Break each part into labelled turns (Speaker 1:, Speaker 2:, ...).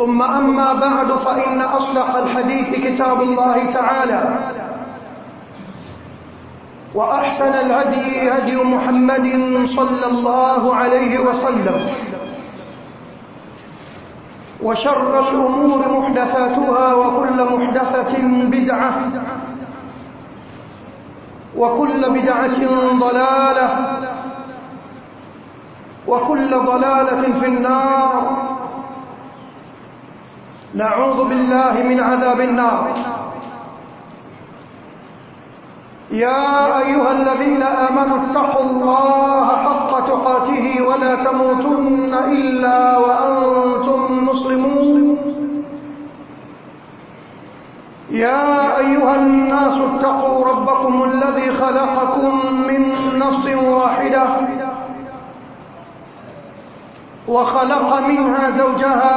Speaker 1: ثم أما بعد فإن أصدق الحديث كتاب الله تعالى وأحسن الهدي هدي محمد صلى الله عليه وسلم وشر الأمور محدثاتها وكل محدثة بدعة وكل بدعة ضلالة وكل ضلالة في النار نعوذ بالله من عذاب النار. يا أيها الذين آمنوا اتقوا الله حق تقاته ولا تموتن إلا وأنتم مسلمون. يا أيها الناس اتقوا ربكم الذي خلقكم من نفس واحدة وخلق منها زوجها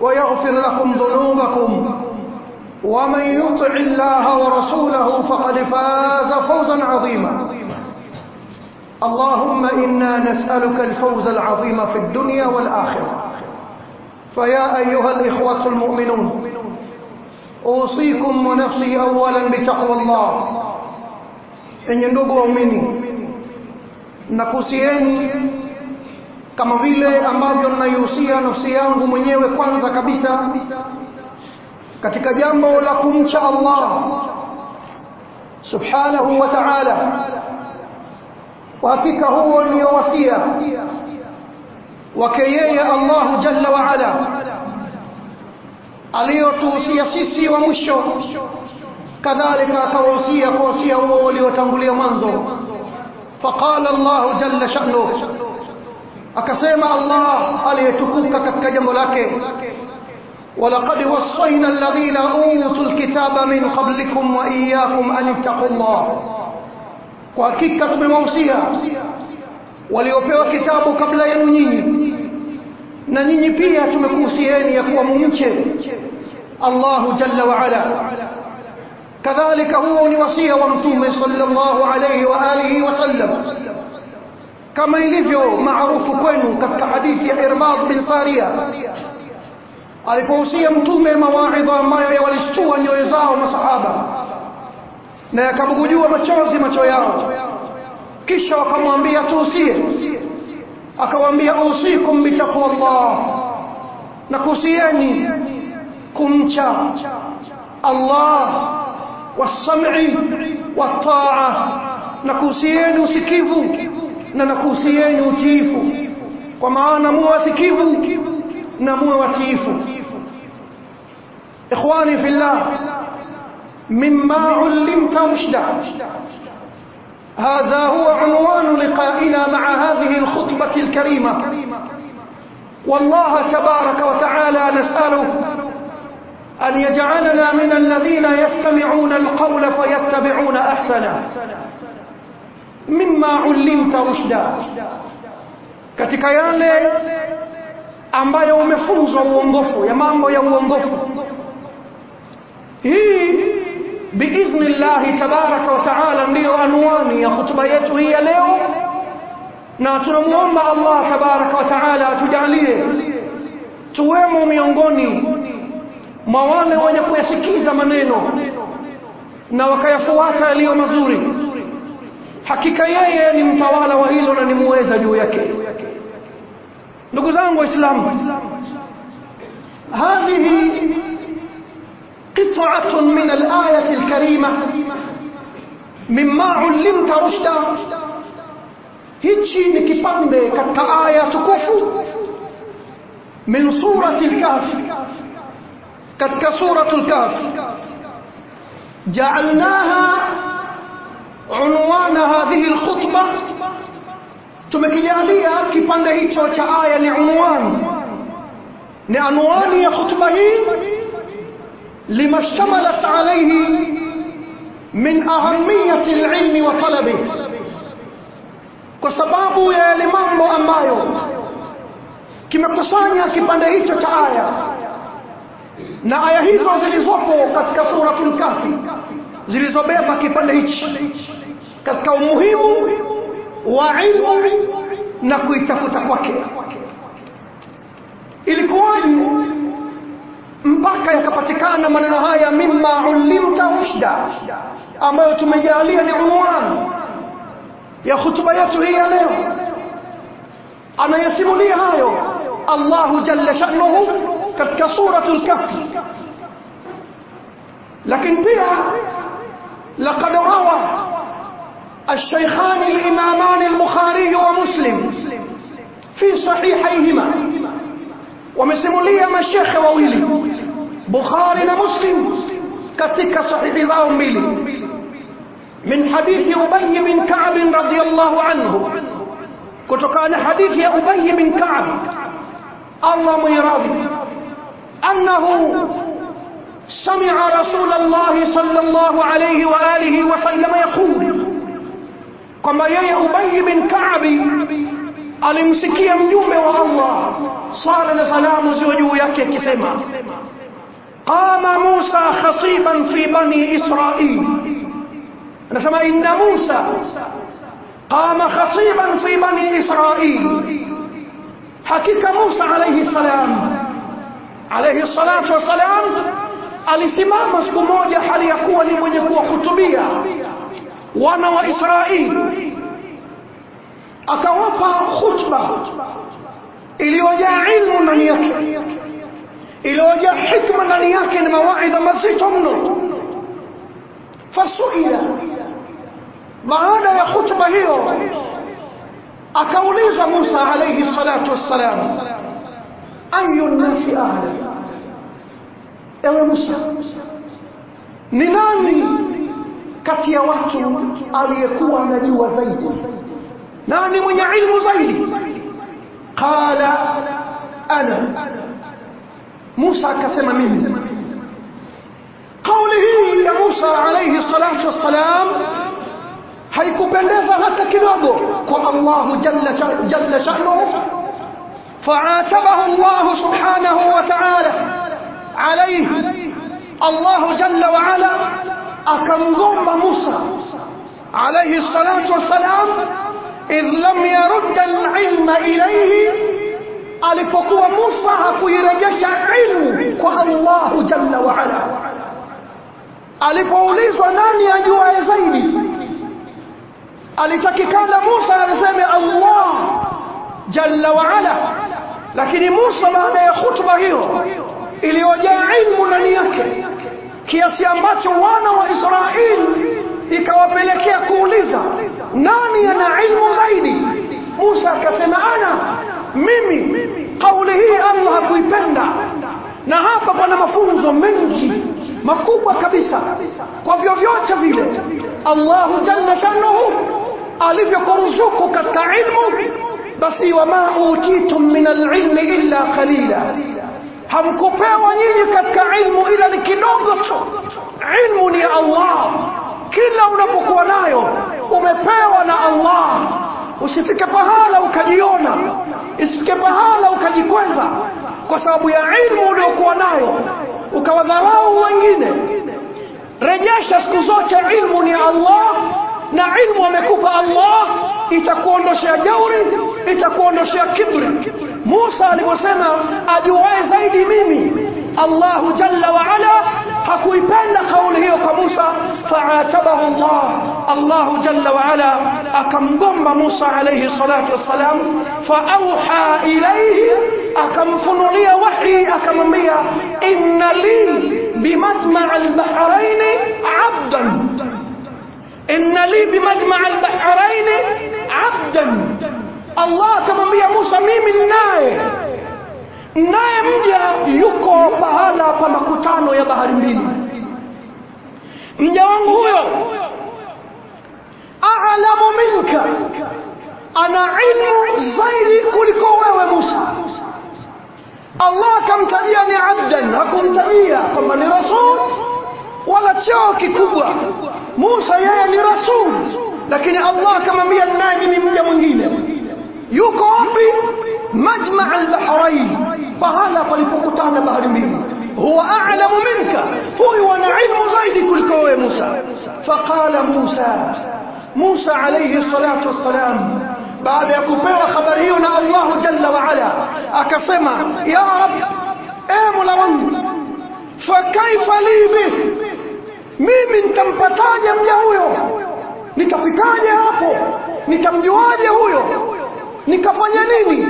Speaker 1: ويغفر لكم ذنوبكم. ومن يطع الله ورسوله فقد فاز فوزا عظيما. اللهم إنا نسألك الفوز العظيم في الدنيا والآخرة. فيا أيها الإخوة المؤمنون أوصيكم ونفسي أولا بتقوى الله. enye ndugu waumini nakusieni kama vile ambavyo naihusia nafsi yangu mwenyewe kwanza kabisa katika jambo la kumcha Allah subhanahu wa ta'ala hakika huo ndio wasia wake yeye Allah jalla wa ala aliyotuhusia sisi wa mwisho kadhalika akawahusia kwa wasia huo uliotangulia mwanzo faqala Allah jalla sha'nuhu akasema Allah aliyetukuka katika jambo lake ولقد وصينا الذين أوتوا الكتاب من قبلكم وإياكم أن اتقوا الله وحقيقة tumewausia waliopewa kitabu kabla yenu nyinyi na nyinyi pia tumekuhusieni ya kuwa mumche Allahu jalla wa ala kadhalika huo ni wasia wa mtume sallallahu alayhi wa alihi wa sallam كما يليفيو معروف كوينو كتك حديث إرباض بن سارية. ألي فوسية متومة مواعظة ما يريا والشتوة أن يريزاو ما صحابة نيا كبقجوة ما تشوزي ما تشوياو كيشا وكم وانبيا توسية. أكا وانبيا أوصيكم بتقوى الله. نكوسياني كمتا الله والسمع والطاعة. نكوسياني سكيفو إخواني في الله مما علمت رشدا هذا هو عنوان لقائنا مع هذه الخطبة الكريمة والله تبارك وتعالى نسأله أن يجعلنا من الذين يستمعون القول فيتبعون أحسنه mimma ulimta rushda. Katika yale ambayo umefunzwa uongofu ya mambo ya uongofu. Hii باذن tabaraka wa taala ndiyo anwani ya hutuba yetu hii ya leo. Na tunamuomba Allah tabaraka wa taala atujalie tuwemo miongoni mwa wale wenye kuyasikiza maneno na wakayafuata yaliyo mazuri. Hakika yeye ni mtawala wa hilo na ni muweza juu yake ndugu zangu waislamu hadhihi قطعة من الكريمة مما علمت رشدا hichi ni kipande katika aya tukufu min surati lkaf katika suratu lkaf jaalnaha عنوان هذه الخطبة؟ تمكيالية في بانده توتا آية لعنوان لعنوان خطبة لما اشتملت عليه من أهمية العلم وطلبه. كسباب يا لمن مؤمايو كما قصانيا في بانده توتا آية. na aya hizo zilizopo katika sura tulkafi zilizobeba kipande hichi katika umuhimu wa ilmu na kuitafuta kwake ilikuwaje mpaka yakapatikana maneno haya mimma ulimta rushda ambayo tumejalia ni unwani ya hutuba yetu hii ya leo anayesimulia hayo Allahu jalla sha'nuhu katika suratul kahf lakini pia laqad rawa الشيخان الإمامان البخاري ومسلم في صحيحيهما. ومسمولية مشيخ وويلي. بخاري ومسلم كتك صحيح ذاهم ميلي. من حديث أبي بن كعب رضي الله عنه. كتكان حديث أبي بن كعب. الله ميراضي أنه سمع رسول الله صلى الله عليه وآله وسلم يقول كما يي أبي بن كعب alimsikia mjumbe wa Allah sala na salamu ziwe juu yake akisema qama Musa khatiban fi bani Israil anasema inna Musa qama khatiban fi bani Israil hakika Musa alayhi salam alayhi salatu wassalam alisimama siku moja hali ya kuwa ni mwenye kuwahutubia wana wa Israeli akawapa khutba iliyojaa ilmu ndani yake iliyojaa hikma ndani yake na mawaidha mazito mno fasuila baada ya khutba hiyo akauliza Musa alayhi salatu wassalam ayu nnasi ahla ewe Musa ni nani kati ya watu aliyekuwa anajua zaidi nani mwenye ilmu zaidi qala ana Musa akasema mimi kauli hii ya Musa alayhi salatu wassalam haikupendeza hata kidogo kwa Allah jalla jalla sha'nuhu فعاتبه الله سبحانه وتعالى عليه الله جل وعلا أكمضم موسى عليه الصلاة والسلام إذ لم يرد العلم إليه alipokuwa Musa hakuirejesha ilmu kwa Allahu jalla wa ala. Alipoulizwa nani ajuaye zaidi, alitakikana Musa aliseme Allah jalla wa ala, lakini Musa baada ya khutba hiyo iliyojaa ilmu ndani yake kiasi ambacho wana wa Israeli ikawapelekea kuuliza nani ana ilmu zaidi Musa akasema ana mimi kauli hii Allah hakuipenda na hapa pana mafunzo mengi makubwa kabisa kwa vyovyote vile Allahu jalla shanuhu alivyokuruzuku katika ilmu basi wama utitum min alilmi illa qalila hamkupewa nyinyi katika ilmu ila ni kidogo tu. Ilmu ni Allah. Kila unapokuwa nayo umepewa na Allah. Usifike pahala ukajiona isifike pahala ukajikweza. Kwa sababu ya ilmu uliokuwa nayo ukawadharau wengine. Rejesha siku zote ilmu ni Allah na ilmu amekupa Allah itakuondoshea jauri itakuondoshea kibri Musa aliposema ajuae zaidi mimi Allahu jalla wa ala hakuipenda kauli hiyo kwa Musa faatabahu Allah Allahu jalla wa ala akamgomba Musa alayhi salatu wassalam faauha ilayhi akamfunulia wahi akamwambia inna li بمجمع البحرين عبدا إن لي بمجمع البحرين عبدا الله akamwambia Musa mimi ninaye naye mja yuko pahala pa makutano ya bahari mbili mja wangu huyo a'lamu minka ana ilmu zaidi kuliko wewe Musa Allah akamtajia ni abdan hakumtajia kwamba ni rasul wala cheo kikubwa Musa yeye ni rasul lakini Allah akamwambia naye mimi mja mwingine yuko wapi majma' al-bahrain pahala palipokutana bahari mbili huwa a'lamu minka huyu ana ilmu zaidi kuliko wewe Musa faqala Musa Musa alayhi salatu wassalam baada ya kupewa habari hiyo na Allah jalla wa ala akasema ya rab e mola wangu fa kaifa li bih mimi nitampataje mja huyo nikafikaje hapo nikamjuaje huyo nikafanya nini?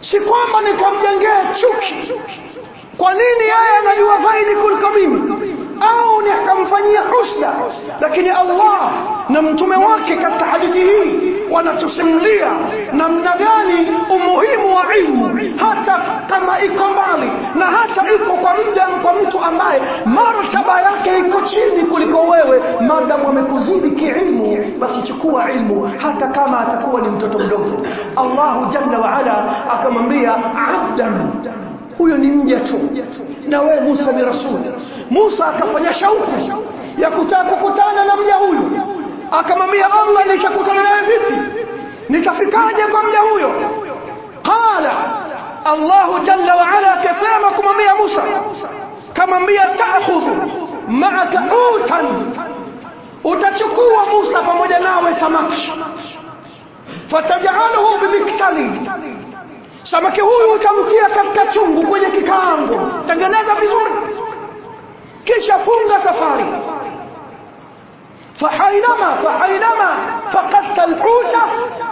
Speaker 1: Si kwamba nikamjengea chuki. Kwa nini yeye anajua zaidi kuliko mimi? Au nikamfanyia husda lakini Allah na mtume wake katika hadithi hii wanatusimulia namna gani umuhimu wa ilmu hata kama iko mbali na hata iko kwa muda kwa mtu ambaye martaba yake iko chini kuliko wewe. Madamu amekuzidi kiilmu basi chukua ilmu hata kama atakuwa ni mtoto mdogo. Allahu jalla wa ala akamwambia abdan. Huyo ni mja tu. Na wewe Musa ni rasuli Musa akafanya shauku ya kutaka kukutana na mja huyu. Akamwambia Allah nitakutana الله جل وعلا كسامكم يا موسى. كما مية تأخذ معك أوتا. وتشكو موسى فمجنا وسمك فتجعله بمكتلي سمك هو تمتية تتشنغ ويكي كانغ تنجنز بزور. كيش فنغ سفاري. فحينما فحينما فقدت الحوت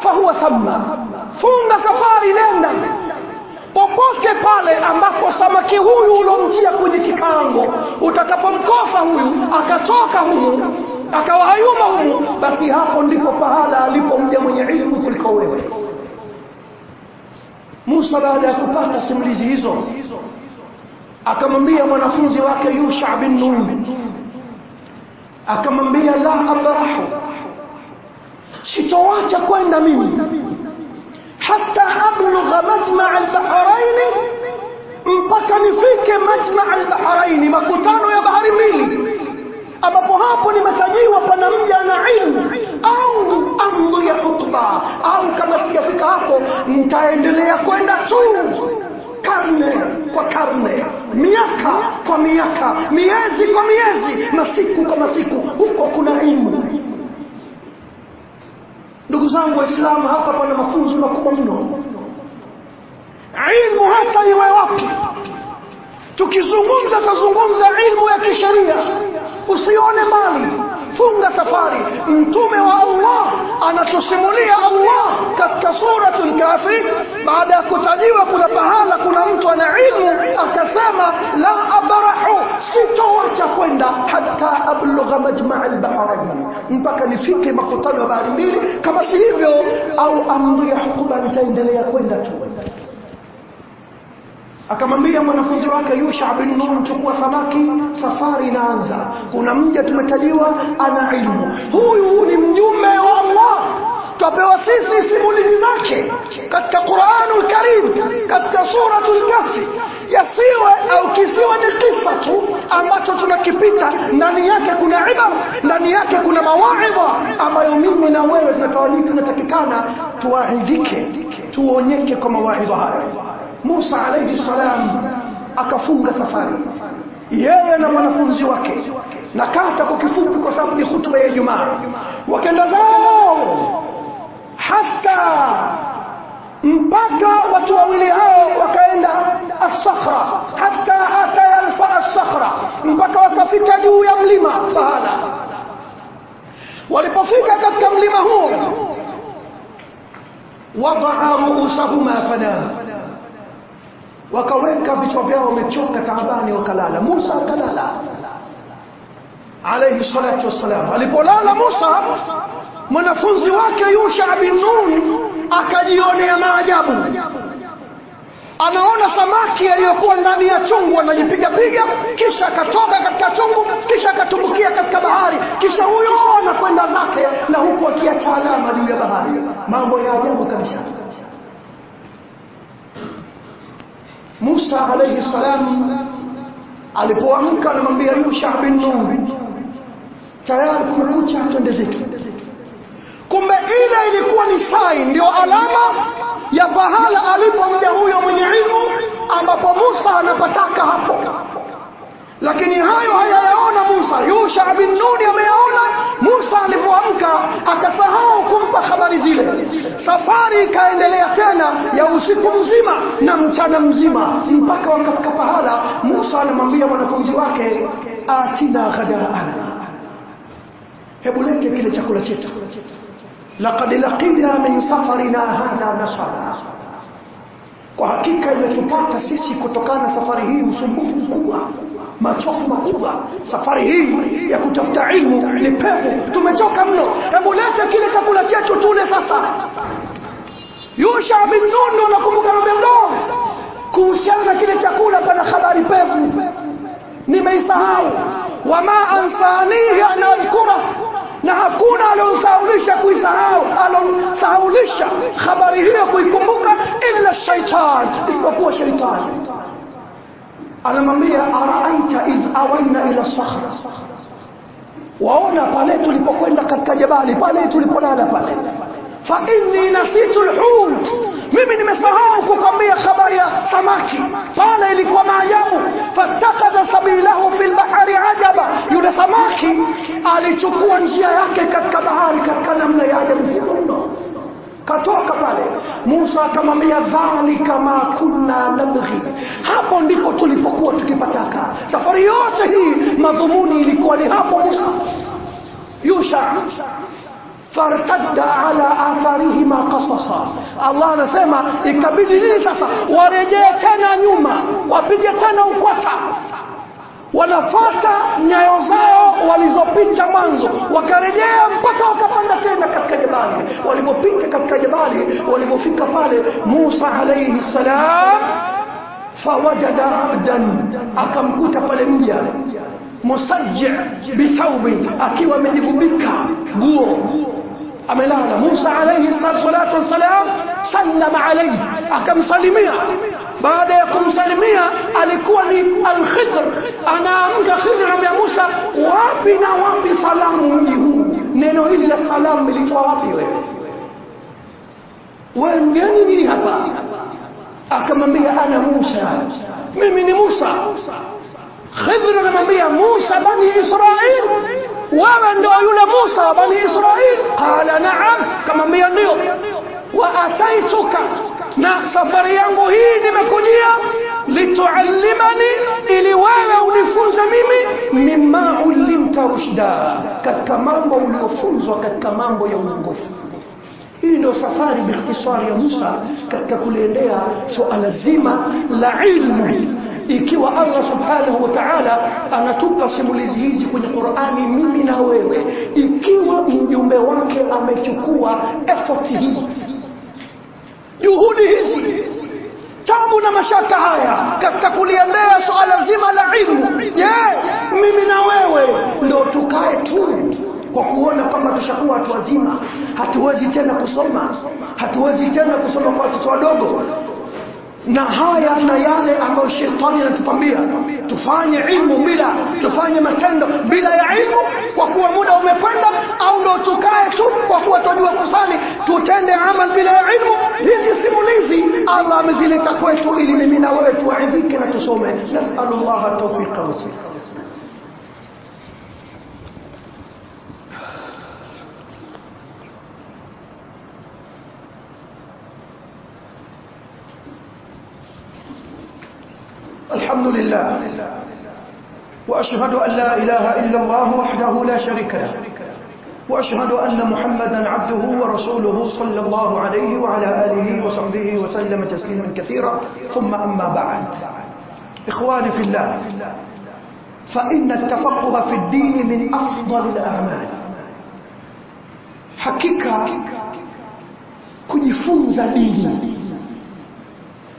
Speaker 1: فهو سمى. فنغ سفاري لأنه popote pale ambapo samaki huyu ulomtia kwenye kikango utakapomkofa huyu akatoka huyu akawa hayuma humu basi hapo ndipo pahala alipomja mwenye ilmu kuliko wewe. Musa baada ya kupata simulizi hizo akamwambia mwanafunzi wake Yusha bin Nun akamwambia la abrahu sitoacha kwenda mimi hata ablugha majma' al-bahrain mpaka nifike majma' al-bahrain makutano ya bahari mbili ambapo hapo nimetajiwa pana mja na ilmu au amdu ya khutba au kama sijafika hapo nitaendelea kwenda tu karne kwa karne miaka kwa miaka miezi kwa miezi masiku kwa masiku huko kuna ilmu ndugu zangu waislamu hapa pana mafunzo makubwa mno. Ilmu hata iwe wapi. Tukizungumza tazungumza ilmu ya kisheria. Usione mbali. Funga safari. Mtume wa Allah anatusimulia Allah katika suratul kafi baada ya kutajiwa kuna pahala kuna mpaka nifike makutano ya bahari mbili kama si hivyo au ya hukuba nitaendelea kwenda tu akamwambia mwanafunzi wake Yusha bin Nun, chukua samaki, safari inaanza. Kuna mja tumetajiwa ana ilmu. Huyu ni mjumbe wa Allah, twapewa sisi simulizi zake katika Qur'anul Karim, katika suratul Kahfi. Yasiwe au kisiwe ni kisa tu ambacho tunakipita, ndani yake kuna ibar, ndani yake kuna mawaidha ambayo mimi na wewe tunatakikana tuwaidhike, tuonyeke kwa mawaidha hayo. Musa alayhi salam akafunga safari. Yeye na wanafunzi wake. Na kata kwa kifupi kwa sababu ni hutuba ya Ijumaa. Wakaenda zao حتى أتى يلفع الصخرة. مبكى وتفك جو يملمة فهذا. ولبفك قد تملمه. وضع رؤوسهما فنام وكوينك بشوفيا ومتشوك تعباني وكلالا. موسى كلالا. عليه الصلاة والسلام. ولبولالا موسى. منفذ وكيوشع بن نون. أكاديوني ما أجابه. Anaona samaki aliyokuwa ndani ya chungu anajipigapiga kisha akatoka katika chungu kisha akatumbukia katika bahari. Kisha huyo anakwenda zake na huku akiacha alama juu ya bahari. Mambo ya ajabu kabisa. Musa alayhi salam alipoamka anamwambia Yusha bin Nun tayari kumekucha twende zetu kumbe ile ilikuwa ni sai ndio alama ya pahala alipo mja huyo mwenye ilmu ambapo Musa anapataka hapo. Lakini hayo hayayaona Musa. Yusha bin Nun ameyaona. Musa alipoamka akasahau kumpa habari zile. Safari ikaendelea tena ya usiku mzima na mchana mzima mpaka wakafika pahala Musa anamwambia wanafunzi wake atina ghadaana hebu lete kile chakula chetu laqad laqina min safarina hadha nasaba kwa hakika imetupata sisi kutokana na safari hii usumbufu mkubwa machofu makubwa safari hii ya kutafuta ilmu ni pevu tumechoka mno hebu lete kile chakula chetu tule sasa Yusha bin Nun nakumbuka mdogo kuhusiana na kile chakula pana habari pevu nimeisahau wama ansanihi an adhkura na hakuna alonsaulisha kuisahau alonsaulisha habari hiyo kuikumbuka illa shaitan isipokuwa shaitani anamwambia araaita idh awaina ila sakhra waona pale tulipokwenda katika jabali pale tulipolala pale fa inni nasitu lhut mimi nimesahau kukwambia habari ya samaki. Pale ilikuwa maajabu. Fatakadha sabilahu fi lbahari ajaba. Yule samaki alichukua njia yake katika bahari katika namna ya ajabu kubwa. Katoka pale. Musa akamwambia dhalika ma kunna nabghi. Hapo ndipo tulipokuwa tukipataka. Safari yote hii madhumuni ilikuwa ni hapo Musa. Yusha. Fartadda ala atharihima qasasa Allah anasema ikabidi nini sasa? Warejee tena nyuma wapige tena ukwata wanafata nyayo zao walizopita mwanzo wakarejea mpaka wakapanda tena katika jabali walipopita katika jabali walipofika pale Musa alayhi salam fawajada abdan akamkuta pale mja musajji bithaubi akiwa amejigubika guo amelala Musa alayhi salatu wassalam sallama alayhi akamsalimia baada ya kumsalimia alikuwa ni al-Khidr anaamka Khidr anamwambia Musa wapi na wapi salamu mji huu neno hili la salamu lilitoa wapi wewe wewe mgeni nini hapa akamwambia ana Musa mimi ni Musa Khidr anamwambia Musa bani Israil wewe ndio yule Musa bani Israil قال نعم كما مبيا وأتيتك. نا سفر يانغو هي نمكوجيا لتعلمني إلي وأنا ونفوز ميمي مما علمت رشدا. كتك مامبو ونفوز وكتك مامبو يونغوف hii ndio safari biktisari ya musa katika kuliendea suala so zima la ilmu ikiwa Allah subhanahu wa ta'ala anatupa simulizi hizi kwenye Qur'ani mimi na wewe ikiwa mjumbe wake amechukua effort hii juhudi hizi tabu na mashaka haya katika kuliendea swala zima la ilmu je mimi na wewe ndio tukae tu kwa kuona kwamba tushakuwa watu wazima? Hatuwezi tena kusoma. Hatuwezi tena kusoma kwa watoto wadogo na haya na yale ambayo shetani anatupambia tufanye ilmu bila tufanye matendo bila ya ilmu kwa kuwa muda umekwenda au ndo tukae tu kwa kuwa tunajua kusali tutende amal bila ya ilmu. Hizi simulizi Allah amezileta kwetu ili mimi na wewe tuaidhike na tusome. Nasalullaha wa الحمد لله. وأشهد أن لا إله إلا الله وحده لا شريك له. وأشهد أن محمدا عبده ورسوله صلى الله عليه وعلى آله وصحبه وسلم تسليما كثيرا. ثم أما بعد. إخواني في الله فإن التفقه في الدين من أفضل الأعمال. حقيقة kujifunza dini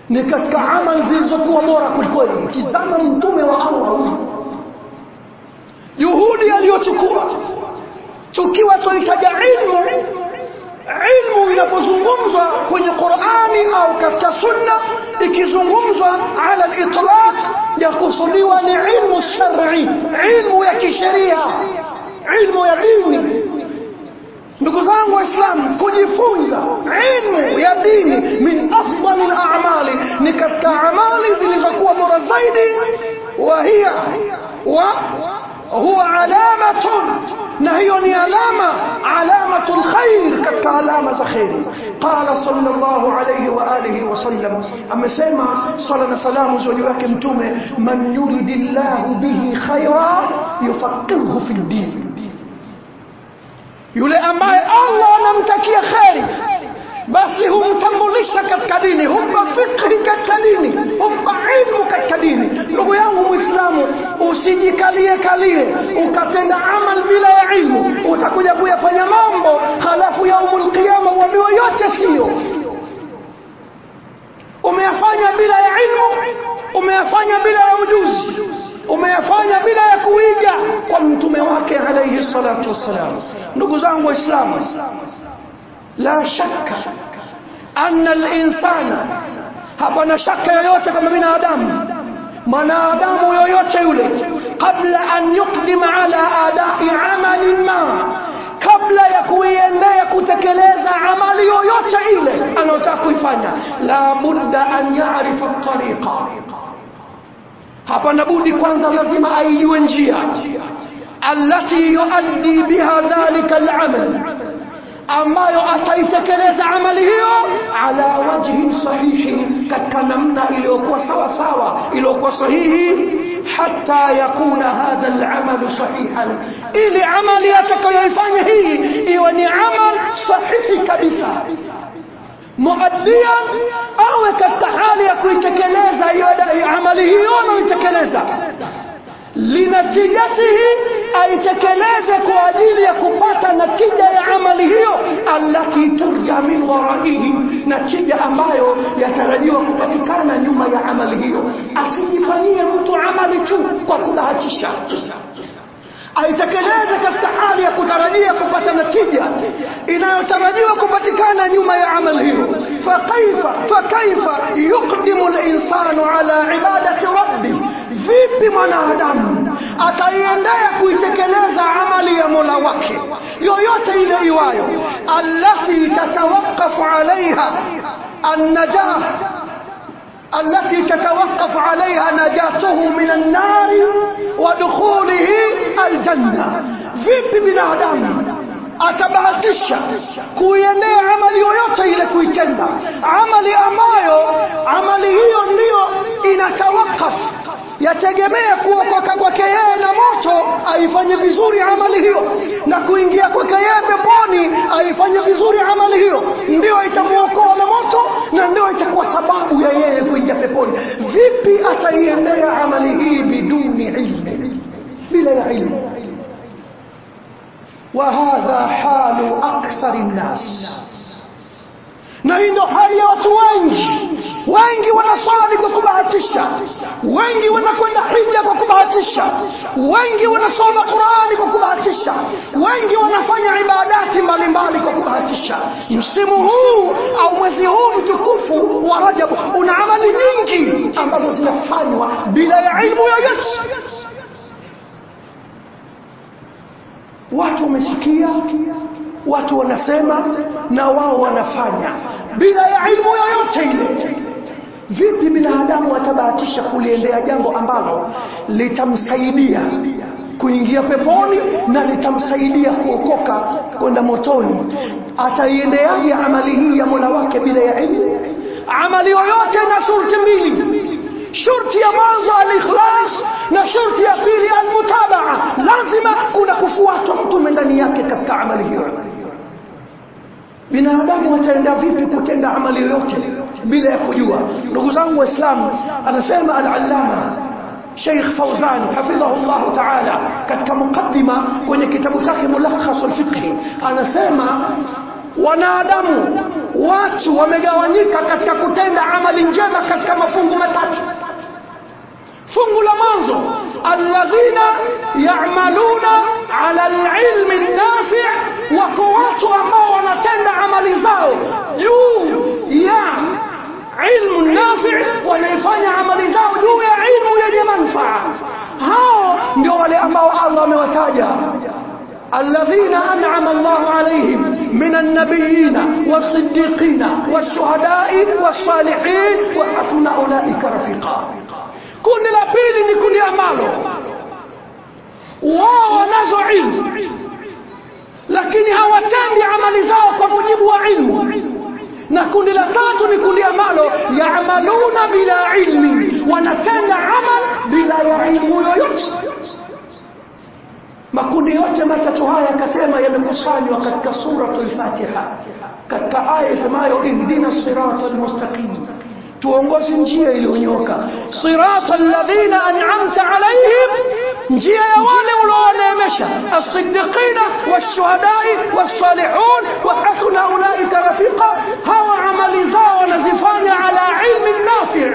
Speaker 1: ni katika amal zilizokuwa bora kwelikweli tizama mtume wa allah huyu juhudi aliyochukua tukiwa tunahitaja ilmu ilmu inapozungumzwa kwenye qurani au katika sunna ikizungumzwa ala litlaq yakusudiwa ni ilmu shari ilmu ya kisheria ilmu ya dini ndugu zangu waislamu kujifunza ilmu ya dini min afdali lamali ni katika amali zilizokuwa bora zaidi wa hiya wa huwa alamatun na hiyo ni alama alamatu lkhair katika alama za kheri qala sallallahu alayhi wa alihi wasallam amesema sala na salamu juu yake mtume man yuridi llahu bihi khaira yufaqihu fi yule ambaye Allah anamtakia kheri basi humtambulisha katika dini humpa fikhi katika dini humpa ilmu katika dini. Ndugu yangu mwislamu usijikalie kalie ukatenda amal bila ya ilmu. Utakuja kuyafanya mambo halafu yaumul qiyama uambiwa yote siyo. Umeyafanya bila ya ilmu umeyafanya bila ya ujuzi umeyafanya bila ya kuiga kwa mtume wake alayhi salatu wassalam ndugu zangu waislamu la shakka anna alinsana hapana shaka yoyote kama binadamu mwanadamu yoyote yule qabla an yuqdima ala adai amalin ma kabla ya kuiendea kutekeleza amali yoyote ile anayotaka kuifanya la budda an yarifa tariqa hapana budi kwanza lazima aijue njia allati yuaddi biha dhalika alamal ambayo ataitekeleza amali hiyo ala wajhin sahihi katika namna iliyokuwa sawa sawa iliyokuwa sahihi hata yakuna hadha alamalu sahihan ili amali atakayoifanya hii iwe ni amal sahihi kabisa معديا أو katika hali ya kuitekeleza hiyo amali hiyo لنتيجته أي تكلزك وعديلي كفاتا نتيجة عمله التي ترجى من ورائه نتيجة أمايو يتردي وكفاتي كان يوم. يعمله أسيدي فنية متعمل كو وكبها تشاء aitekeleze katika hali ya kutarajia kupata natija inayotarajiwa kupatikana nyuma ya amali hiyo fakaifa fakaifa yuqdimu linsanu ala ibadati rabbi vipi mwanadamu ataiendea kuitekeleza amali ya mola wake yoyote ile iwayo allati tatawaqafu alaiha annajah التي تتوقف عليها نجاته من النار ودخوله الجنة. vipi binadamu atabahatisha kuiendea amali yoyote ile kuitenda. Amali ambayo amali hiyo ndiyo inatawakaf yategemea kuokoka kwake yeye na moto aifanye vizuri amali hiyo na kuingia kwake yeye peponi aifanye vizuri amali hiyo. Ndio itamwokoa na moto na ndio itakuwa sababu ya yeye kuingia peponi. Vipi ataiendea amali hii biduni ilmi? Bila ya ilmu وهذا حال أكثر الناس. نهيدو حالي وتوانج وانجي ونصالي قطبعة تشا وانجي ونكون حجة قطبعة تشا وانجي ونصوم قرآن قطبعة تشا وانجي ونفني عبادات مالمالي قطبعة تشا يسمه أو مزيهوم تكفو ورجب. ونعمل ينجي أما نزنفانوا بلا يعيب ويجب watu wamesikia watu wanasema na wao wanafanya. Bila ya ilmu yoyote ile. Vipi binadamu atabahatisha kuliendea jambo ambalo litamsaidia kuingia peponi na litamsaidia kuokoka kwenda motoni? Ataiendeaje amali hii ya mola wake bila ya ilmu? Amali yoyote na shurti mbili. Shurti ya mwanzo alikhlas katika amali hiyo binadamu wataenda vipi kutenda amali yoyote bila ya kujua ndugu zangu waislamu anasema al-allama Sheikh Fauzan hafidhahu Allah Ta'ala katika mukaddima kwenye kitabu chake Mulakhas al-Fiqh anasema wanadamu watu wamegawanyika katika kutenda amali njema katika mafungu matatu fungu la mwanzo alladhina ya'maluna ala al-ilmi an-nafi' wako watu ambao wanatenda amali zao juu ya ilmu nafi' wanaifanya amali zao juu ya ilmu yenye manufaa hao ndio wale ambao Allah amewataja الذين أنعم الله عليهم من النبيين والصديقين والشهداء والصالحين وحسن أولئك رفيقا kundi la pili ni kundi ambalo wao wanazo ilmu lakini hawatendi amali zao kwa mujibu wa ilmu na kundi la tatu ni kundi ambalo yaamaluna bila ilmi wanatenda amal bila ya ilmu yoyote makundi yote matatu haya yakasema yamekusanywa katika suratul Fatiha katika aya isemayo ihdina sirata almustaqim tuongoze njia iliyonyoka sirata alladhina an'amta alaihim njia ya wale uliowaneemesha as-siddiqina wash-shuhadai was-salihun wa hasuna ulaika rafiqa hawa amali zao wanazifanya ala ilmi nafi'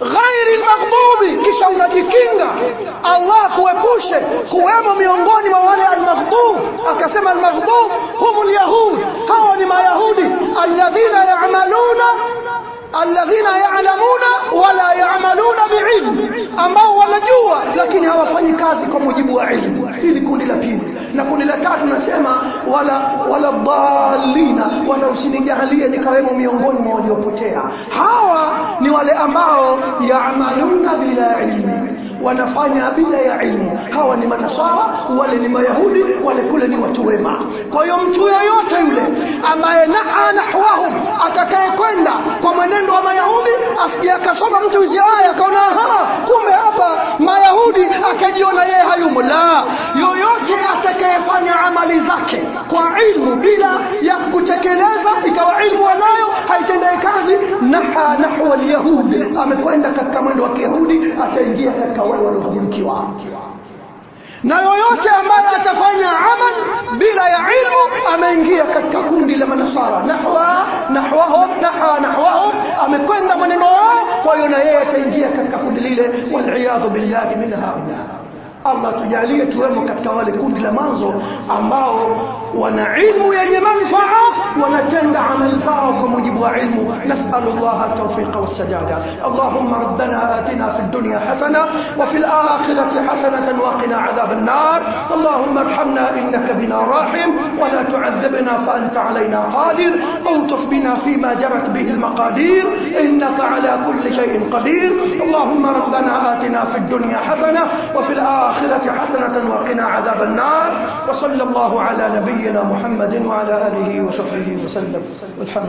Speaker 1: ghairi almaghdubi kisha unajikinga Allah kuepushe kuwemo miongoni mwa wale dhalina wala nikawemo miongoni mwa waliopotea. Hawa ni wale ambao yaamaluna bila ilmi wanafanya bila ya ilmu. Hawa ni manasara wale ni mayahudi wale kule ni watu wema. Kwa hiyo mtu yoyote yule ambaye naa nahwahum atakaye kwenda kwa mwenendo wa mayahudi asije akasoma mtu hizi aya akaona kumbe hapa mayahudi akajiona yeye hayumo. La yoyote atakayefanya amali zake kwa ilmu bila ya kutekeleza ikawa ilmu anayo haitendee kazi naha nahwa alyahudi amekwenda katika mwendo wa kiyahudi ataingia katika wale waliofanikiwa na yoyote ambaye atafanya amal bila ya ilmu ameingia katika kundi la manasara nahwa nahwahum naha nahwahum amekwenda mwenendo wao kwa hiyo na yeye ataingia katika kundi lile waliyadhu billahi min haula Allah tujalie tuwemo katika wale kundi la mwanzo ambao wana ilmu yenye manufaa wanatenda amali zao kwa mujibu wa ilmu nasalu Allah tawfiqa wasajada Allahumma rabbana atina fid dunya hasana wa fil akhirati hasanatan wa qina adhaban nar Allahumma arhamna innaka bina rahim wa la tu'adhibna fa anta alayna qadir الطف بنا فيما جرت به المقادير إنك على كل شيء قدير اللهم ربنا آتنا في الدنيا حسنة وفي الآخرة حسنة وقنا عذاب النار وصلى الله على نبينا محمد وعلى آله وصحبه وسلم. والحمد